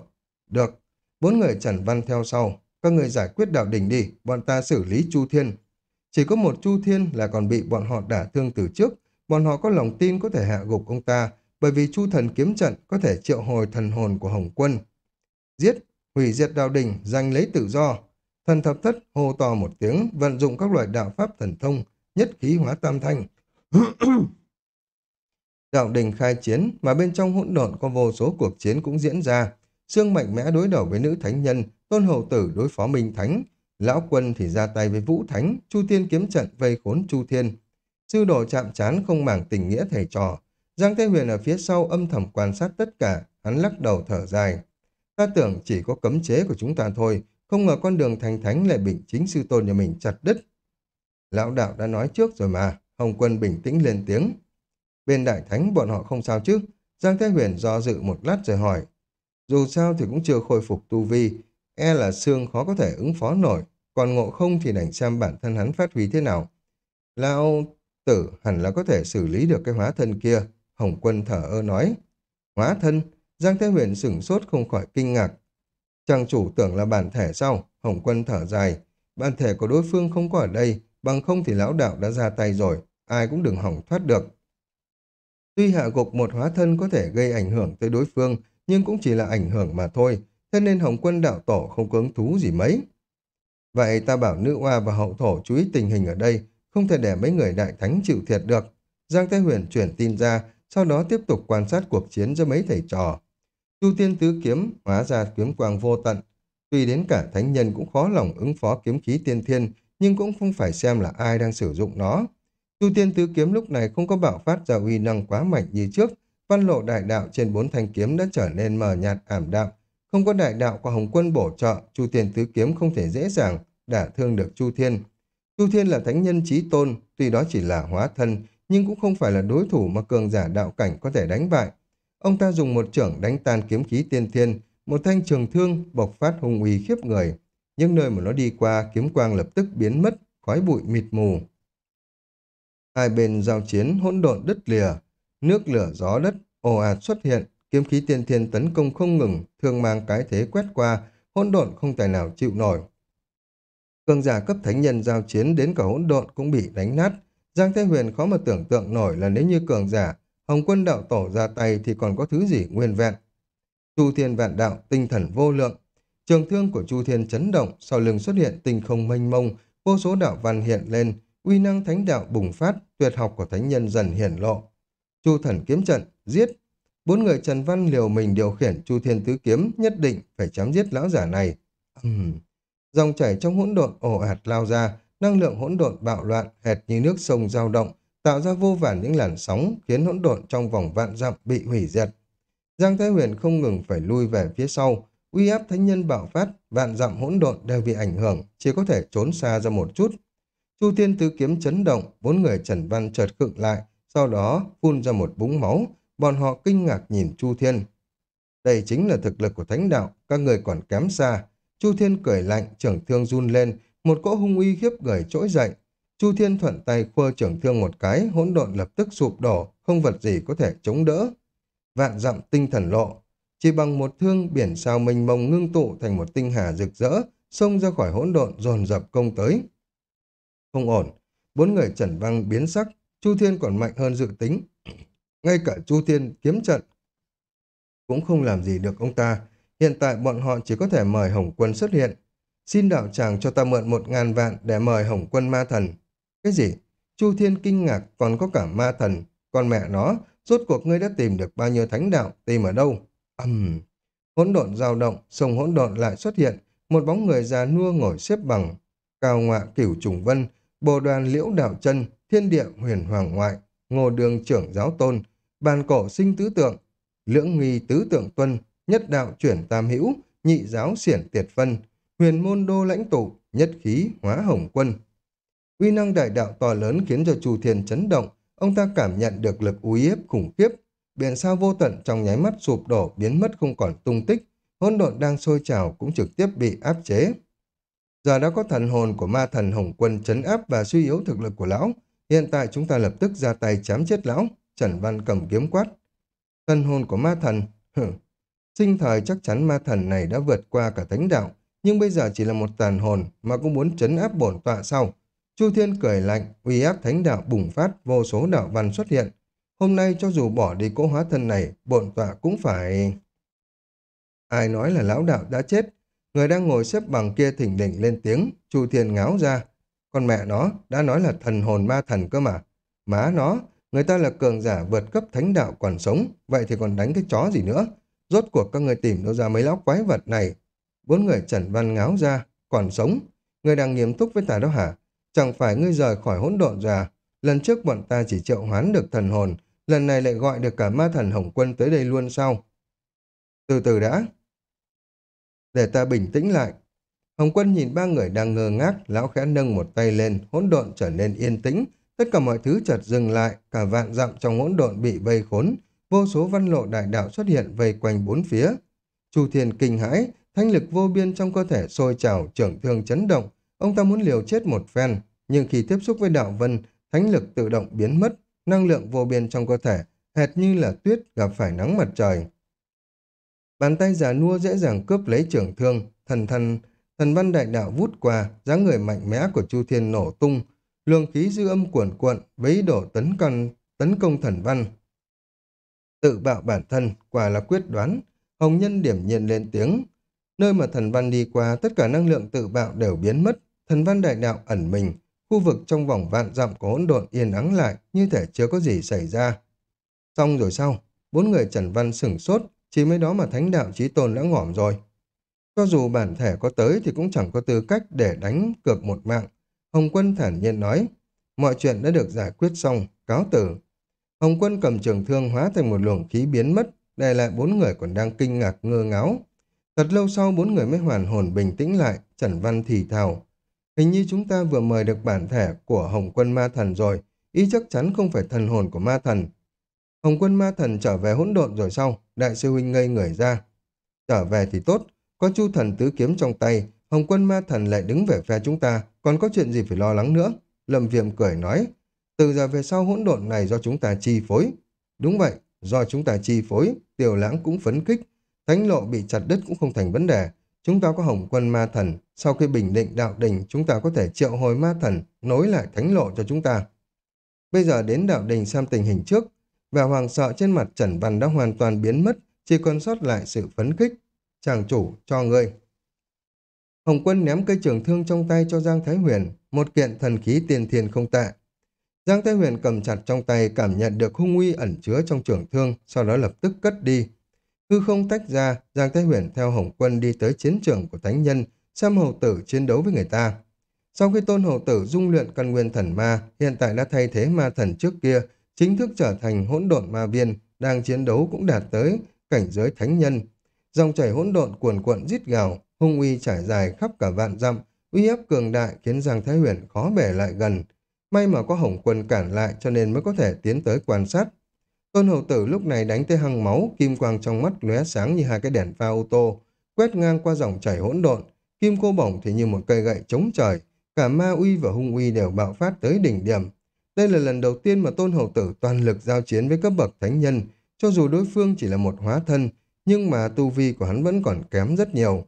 Được, bốn người Trần Văn theo sau, các người giải quyết đạo đỉnh đi, bọn ta xử lý Chu Thiên. Chỉ có một Chu Thiên là còn bị bọn họ đả thương từ trước, bọn họ có lòng tin có thể hạ gục ông ta, bởi vì Chu Thần kiếm trận có thể triệu hồi thần hồn của Hồng Quân. Giết, hủy diệt đạo đình, giành lấy tự do. Thần thập thất hô to một tiếng, vận dụng các loại đạo pháp thần thông, nhất khí hóa tam thanh. (coughs) đạo đình khai chiến, mà bên trong hỗn độn có vô số cuộc chiến cũng diễn ra. Sương mạnh mẽ đối đầu với nữ thánh nhân, tôn hậu tử đối phó minh thánh, lão quân thì ra tay với vũ thánh, chu tiên kiếm trận vây khốn chu thiên. Sư đồ chạm chán không màng tình nghĩa thầy trò. Giang Thế Huyền ở phía sau âm thầm quan sát tất cả, hắn lắc đầu thở dài. Ta tưởng chỉ có cấm chế của chúng ta thôi, không ngờ con đường thành thánh lại bị chính sư tôn nhà mình chặt đứt. Lão đạo đã nói trước rồi mà, Hồng Quân bình tĩnh lên tiếng. Bên đại thánh bọn họ không sao chứ? Giang Thái Huyền do dự một lát rồi hỏi. Dù sao thì cũng chưa khôi phục tu vi, e là xương khó có thể ứng phó nổi, còn ngộ không thì đành xem bản thân hắn phát huy thế nào. Lão tử hẳn là có thể xử lý được cái hóa thân kia, Hồng Quân thở ơ nói. Hóa thân? Giang Thế Huyền sửng sốt không khỏi kinh ngạc. Trang chủ tưởng là bản thể sao? Hồng Quân thở dài. Bản thể của đối phương không có ở đây, bằng không thì lão đạo đã ra tay rồi, ai cũng đừng hỏng thoát được. Tuy hạ gục một hóa thân có thể gây ảnh hưởng tới đối phương, nhưng cũng chỉ là ảnh hưởng mà thôi, thế nên Hồng Quân đạo tổ không cứng thú gì mấy. Vậy ta bảo nữ oa và hậu thổ chú ý tình hình ở đây, không thể để mấy người đại thánh chịu thiệt được. Giang Thế Huyền chuyển tin ra, sau đó tiếp tục quan sát cuộc chiến giữa mấy thầy trò. Chu Tiên Tứ Kiếm hóa ra kiếm quang vô tận. Tuy đến cả thánh nhân cũng khó lòng ứng phó kiếm khí tiên thiên, nhưng cũng không phải xem là ai đang sử dụng nó. Chu Tiên Tứ Kiếm lúc này không có bạo phát ra uy năng quá mạnh như trước, văn lộ đại đạo trên bốn thanh kiếm đã trở nên mờ nhạt ảm đạm. Không có đại đạo của Hồng Quân bổ trợ, Chu Tiên Tứ Kiếm không thể dễ dàng đả thương được Chu Thiên. Chu Thiên là thánh nhân trí tôn, tuy đó chỉ là hóa thân, nhưng cũng không phải là đối thủ mà cường giả đạo cảnh có thể đánh bại. Ông ta dùng một trưởng đánh tan kiếm khí tiên thiên, một thanh trường thương bộc phát hung uy khiếp người. Nhưng nơi mà nó đi qua, kiếm quang lập tức biến mất, khói bụi mịt mù. Hai bên giao chiến hỗn độn đứt lìa, nước lửa gió đất ồ ạt xuất hiện, kiếm khí tiên thiên tấn công không ngừng, thương mang cái thế quét qua, hỗn độn không tài nào chịu nổi. Cường giả cấp thánh nhân giao chiến đến cả hỗn độn cũng bị đánh nát. Giang Thế Huyền khó mà tưởng tượng nổi là nếu như cường giả Hồng quân đạo tổ ra tay thì còn có thứ gì nguyên vẹn. Chu Thiên vạn đạo, tinh thần vô lượng. Trường thương của Chu Thiên chấn động, sau lưng xuất hiện tinh không mênh mông, vô số đạo văn hiện lên, uy năng thánh đạo bùng phát, tuyệt học của thánh nhân dần hiển lộ. Chu thần kiếm trận, giết. Bốn người Trần Văn liều mình điều khiển Chu Thiên Tứ Kiếm nhất định phải chém giết lão giả này. Uhm. Dòng chảy trong hỗn độn ồ ạt lao ra, năng lượng hỗn độn bạo loạn hệt như nước sông dao động, tạo ra vô vàn những làn sóng khiến hỗn độn trong vòng vạn dặm bị hủy diệt. Giang Thái Huyền không ngừng phải lui về phía sau, uy áp thánh nhân bạo phát, vạn dặm hỗn độn đều bị ảnh hưởng, chỉ có thể trốn xa ra một chút. Chu Thiên Tứ Kiếm chấn động, bốn người Trần Văn chợt khựng lại, sau đó phun ra một búng máu, bọn họ kinh ngạc nhìn Chu Thiên. Đây chính là thực lực của thánh đạo, các người còn kém xa. Chu Thiên cười lạnh, trưởng thương run lên, một cỗ hung uy khiếp người trỗi dậy. Chu Thiên thuận tay khua trưởng thương một cái, hỗn độn lập tức sụp đổ, không vật gì có thể chống đỡ. Vạn dặm tinh thần lộ, chỉ bằng một thương biển sao mênh mông ngưng tụ thành một tinh hà rực rỡ, xông ra khỏi hỗn độn dồn dập công tới. Không ổn, bốn người trần Văng biến sắc, Chu Thiên còn mạnh hơn dự tính. Ngay cả Chu Thiên kiếm trận cũng không làm gì được ông ta. Hiện tại bọn họ chỉ có thể mời Hồng Quân xuất hiện. Xin đạo tràng cho ta mượn một ngàn vạn để mời Hồng Quân ma thần. Cái gì? Chu Thiên kinh ngạc còn có cả ma thần. Con mẹ nó, rốt cuộc ngươi đã tìm được bao nhiêu thánh đạo, tìm ở đâu? Ầm. Uhm. Hỗn độn dao động, sông hỗn độn lại xuất hiện, một bóng người già nua ngồi xếp bằng, cao ngọa cửu trùng vân, bồ đoàn liễu đạo chân, thiên địa huyền hoàng ngoại, ngô đường trưởng giáo tôn, bàn cổ sinh tứ tượng, lưỡng nghi tứ tượng tuân, nhất đạo chuyển tam hữu, nhị giáo xiển tiệt phân, huyền môn đô lãnh tụ, nhất khí hóa hồng quân. Uy năng đại đạo to lớn khiến cho Chu Thiên chấn động, ông ta cảm nhận được lực uy hiếp khủng khiếp, biển sao vô tận trong nháy mắt sụp đổ biến mất không còn tung tích, hỗn độn đang sôi trào cũng trực tiếp bị áp chế. Giờ đã có thần hồn của ma thần Hồng Quân chấn áp và suy yếu thực lực của lão, hiện tại chúng ta lập tức ra tay chém chết lão, Trần Văn cầm kiếm quát. Thần hồn của ma thần, hừ, sinh thời chắc chắn ma thần này đã vượt qua cả thánh đạo, nhưng bây giờ chỉ là một tàn hồn mà cũng muốn chấn áp bổn tọa sau. Chu Thiên cười lạnh, uy áp thánh đạo bùng phát, vô số đạo văn xuất hiện. Hôm nay cho dù bỏ đi cỗ hóa thân này, bổn tọa cũng phải... Ai nói là lão đạo đã chết? Người đang ngồi xếp bằng kia thỉnh đỉnh lên tiếng, Chu Thiên ngáo ra. Con mẹ nó, đã nói là thần hồn ma thần cơ mà. Má nó, người ta là cường giả vượt cấp thánh đạo còn sống, vậy thì còn đánh cái chó gì nữa? Rốt cuộc các người tìm đâu ra mấy lão quái vật này? Bốn người Trần Văn ngáo ra, còn sống. Người đang nghiêm túc với ta đó hả? Chẳng phải ngươi rời khỏi hỗn độn ra. À? Lần trước bọn ta chỉ triệu hoán được thần hồn, lần này lại gọi được cả ma thần Hồng Quân tới đây luôn sao? Từ từ đã. Để ta bình tĩnh lại. Hồng Quân nhìn ba người đang ngơ ngác, lão khẽ nâng một tay lên, hỗn độn trở nên yên tĩnh. Tất cả mọi thứ chợt dừng lại, cả vạn dặm trong hỗn độn bị vây khốn. Vô số văn lộ đại đạo xuất hiện vây quanh bốn phía. Chu Thiên kinh hãi, thanh lực vô biên trong cơ thể sôi trào, trưởng thương chấn động. Ông ta muốn liều chết một phen, nhưng khi tiếp xúc với đạo vân, thánh lực tự động biến mất, năng lượng vô biên trong cơ thể, hệt như là tuyết gặp phải nắng mặt trời. Bàn tay già nua dễ dàng cướp lấy trưởng thương, thần thần, thần văn đại đạo vút qua, dáng người mạnh mẽ của Chu Thiên nổ tung, luồng khí dư âm cuồn cuộn, với đổ tấn công, tấn công thần văn. Tự bạo bản thân, quả là quyết đoán, hồng nhân điểm nhiên lên tiếng. Nơi mà thần văn đi qua, tất cả năng lượng tự bạo đều biến mất, thần văn đại đạo ẩn mình, khu vực trong vòng vạn dặm có hỗn độn yên ắng lại, như thể chưa có gì xảy ra. Xong rồi sau Bốn người Trần Văn sửng sốt, chỉ mới đó mà thánh đạo chí tôn đã ngỏm rồi. Cho dù bản thể có tới thì cũng chẳng có tư cách để đánh cược một mạng. Hồng Quân thản nhiên nói, mọi chuyện đã được giải quyết xong, cáo tử. Hồng Quân cầm trường thương hóa thành một luồng khí biến mất, để lại bốn người còn đang kinh ngạc ngơ ngáo. Thật lâu sau bốn người mới hoàn hồn bình tĩnh lại, Trần Văn thì thào. Hình như chúng ta vừa mời được bản thể của Hồng Quân Ma Thần rồi, ý chắc chắn không phải thần hồn của Ma Thần. Hồng Quân Ma Thần trở về hỗn độn rồi sau, đại sư huynh ngây người ra. Trở về thì tốt, có chu thần tứ kiếm trong tay, Hồng Quân Ma Thần lại đứng về phe chúng ta, còn có chuyện gì phải lo lắng nữa? Lâm Viêm cười nói, từ giờ về sau hỗn độn này do chúng ta chi phối. Đúng vậy, do chúng ta chi phối, tiểu lãng cũng phấn kích thánh lộ bị chặt đứt cũng không thành vấn đề. Chúng ta có hồng quân ma thần, sau khi bình định đạo đình, chúng ta có thể triệu hồi ma thần, nối lại thánh lộ cho chúng ta. Bây giờ đến đạo đình xem tình hình trước, và hoàng sợ trên mặt Trần Văn đã hoàn toàn biến mất, chỉ còn sót lại sự phấn khích. Chàng chủ, cho ngươi. Hồng quân ném cây trường thương trong tay cho Giang Thái Huyền, một kiện thần khí tiền thiền không tệ. Giang Thái Huyền cầm chặt trong tay cảm nhận được hung uy ẩn chứa trong trường thương, sau đó lập tức cất đi. Hư không tách ra, Giang Thái Huyền theo Hồng quân đi tới chiến trường của Thánh Nhân, xem hầu tử chiến đấu với người ta. Sau khi tôn hầu tử dung luyện căn nguyên thần ma, hiện tại đã thay thế ma thần trước kia, chính thức trở thành hỗn độn ma viên, đang chiến đấu cũng đạt tới cảnh giới thánh nhân. Dòng chảy hỗn độn cuồn cuộn rít gào, hung uy trải dài khắp cả vạn dặm, uy hiếp cường đại khiến Giang Thái Huyền khó bể lại gần. May mà có Hồng Quân cản lại cho nên mới có thể tiến tới quan sát. Tôn hầu tử lúc này đánh tới hăng máu, kim quang trong mắt lóe sáng như hai cái đèn pha ô tô, quét ngang qua dòng chảy hỗn độn, kim cô bổng thì như một cây gậy chống trời, cả ma uy và hung uy đều bạo phát tới đỉnh điểm. Đây là lần đầu tiên mà tôn hầu tử toàn lực giao chiến với cấp bậc thánh nhân, cho dù đối phương chỉ là một hóa thân, nhưng mà tu vi của hắn vẫn còn kém rất nhiều.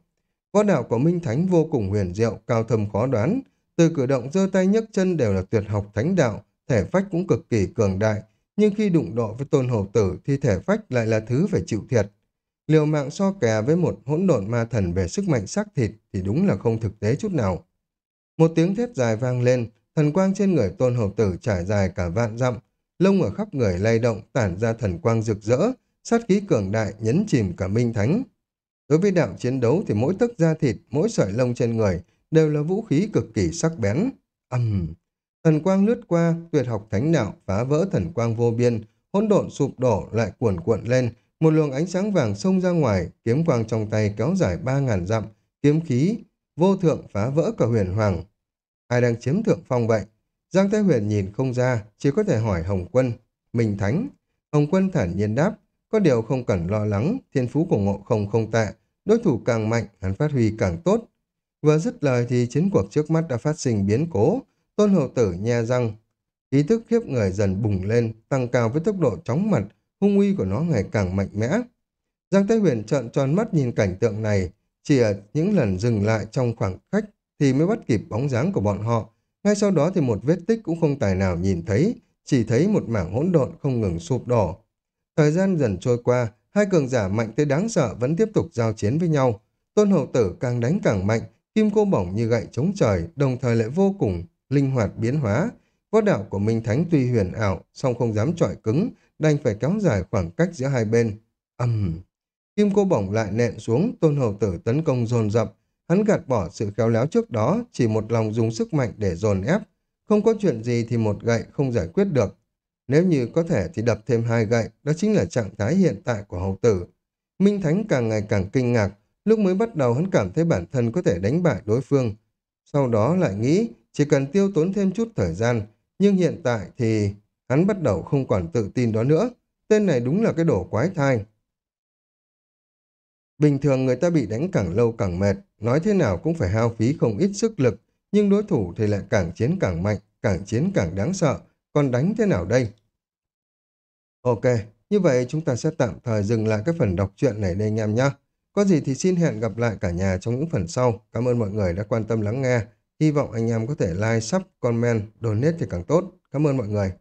Võ đạo của Minh Thánh vô cùng huyền diệu, cao thâm khó đoán. Từ cử động giơ tay nhấc chân đều là tuyệt học thánh đạo, thể phách cũng cực kỳ cường đại. Nhưng khi đụng độ với tôn hầu tử thì thể phách lại là thứ phải chịu thiệt. Liều mạng so kè với một hỗn độn ma thần về sức mạnh xác thịt thì đúng là không thực tế chút nào. Một tiếng thét dài vang lên, thần quang trên người tôn hầu tử trải dài cả vạn dặm, lông ở khắp người lay động tản ra thần quang rực rỡ, sát khí cường đại nhấn chìm cả minh thánh. Đối với đạo chiến đấu thì mỗi tấc da thịt, mỗi sợi lông trên người đều là vũ khí cực kỳ sắc bén. Ầm. Thần quang lướt qua, tuyệt học thánh đạo phá vỡ thần quang vô biên, hỗn độn sụp đổ lại cuồn cuộn lên, một luồng ánh sáng vàng xông ra ngoài, kiếm quang trong tay kéo dài ba ngàn dặm, kiếm khí vô thượng phá vỡ cả huyền hoàng. Ai đang chiếm thượng phong vậy? Giang Thái Huyền nhìn không ra, chỉ có thể hỏi Hồng Quân. Mình thánh. Hồng Quân thản nhiên đáp, có điều không cần lo lắng, thiên phú của ngộ không không tệ, đối thủ càng mạnh, hắn phát huy càng tốt. Vừa dứt lời thì chiến cuộc trước mắt đã phát sinh biến cố, tôn hậu tử nhe răng. Ý thức khiếp người dần bùng lên, tăng cao với tốc độ chóng mặt, hung uy của nó ngày càng mạnh mẽ. Giang Thái Huyền trợn tròn mắt nhìn cảnh tượng này, chỉ ở những lần dừng lại trong khoảng cách thì mới bắt kịp bóng dáng của bọn họ. Ngay sau đó thì một vết tích cũng không tài nào nhìn thấy, chỉ thấy một mảng hỗn độn không ngừng sụp đổ. Thời gian dần trôi qua, hai cường giả mạnh tới đáng sợ vẫn tiếp tục giao chiến với nhau. Tôn hậu tử càng đánh càng mạnh, kim cô bổng như gậy chống trời, đồng thời lại vô cùng linh hoạt biến hóa. Võ đạo của Minh Thánh tuy huyền ảo, song không dám trọi cứng, đành phải kéo dài khoảng cách giữa hai bên. ầm, uhm. Kim cô bổng lại nện xuống, tôn hầu tử tấn công dồn dập. Hắn gạt bỏ sự khéo léo trước đó, chỉ một lòng dùng sức mạnh để dồn ép. Không có chuyện gì thì một gậy không giải quyết được. Nếu như có thể thì đập thêm hai gậy, đó chính là trạng thái hiện tại của hầu tử. Minh Thánh càng ngày càng kinh ngạc, lúc mới bắt đầu hắn cảm thấy bản thân có thể đánh bại đối phương. Sau đó lại nghĩ chỉ cần tiêu tốn thêm chút thời gian, nhưng hiện tại thì hắn bắt đầu không còn tự tin đó nữa. Tên này đúng là cái đổ quái thai. Bình thường người ta bị đánh càng lâu càng mệt, nói thế nào cũng phải hao phí không ít sức lực, nhưng đối thủ thì lại càng chiến càng mạnh, càng chiến càng đáng sợ, còn đánh thế nào đây? Ok, như vậy chúng ta sẽ tạm thời dừng lại cái phần đọc truyện này đây anh em nhé. Có gì thì xin hẹn gặp lại cả nhà trong những phần sau. Cảm ơn mọi người đã quan tâm lắng nghe. Hy vọng anh em có thể like, sub, comment, donate thì càng tốt. Cảm ơn mọi người.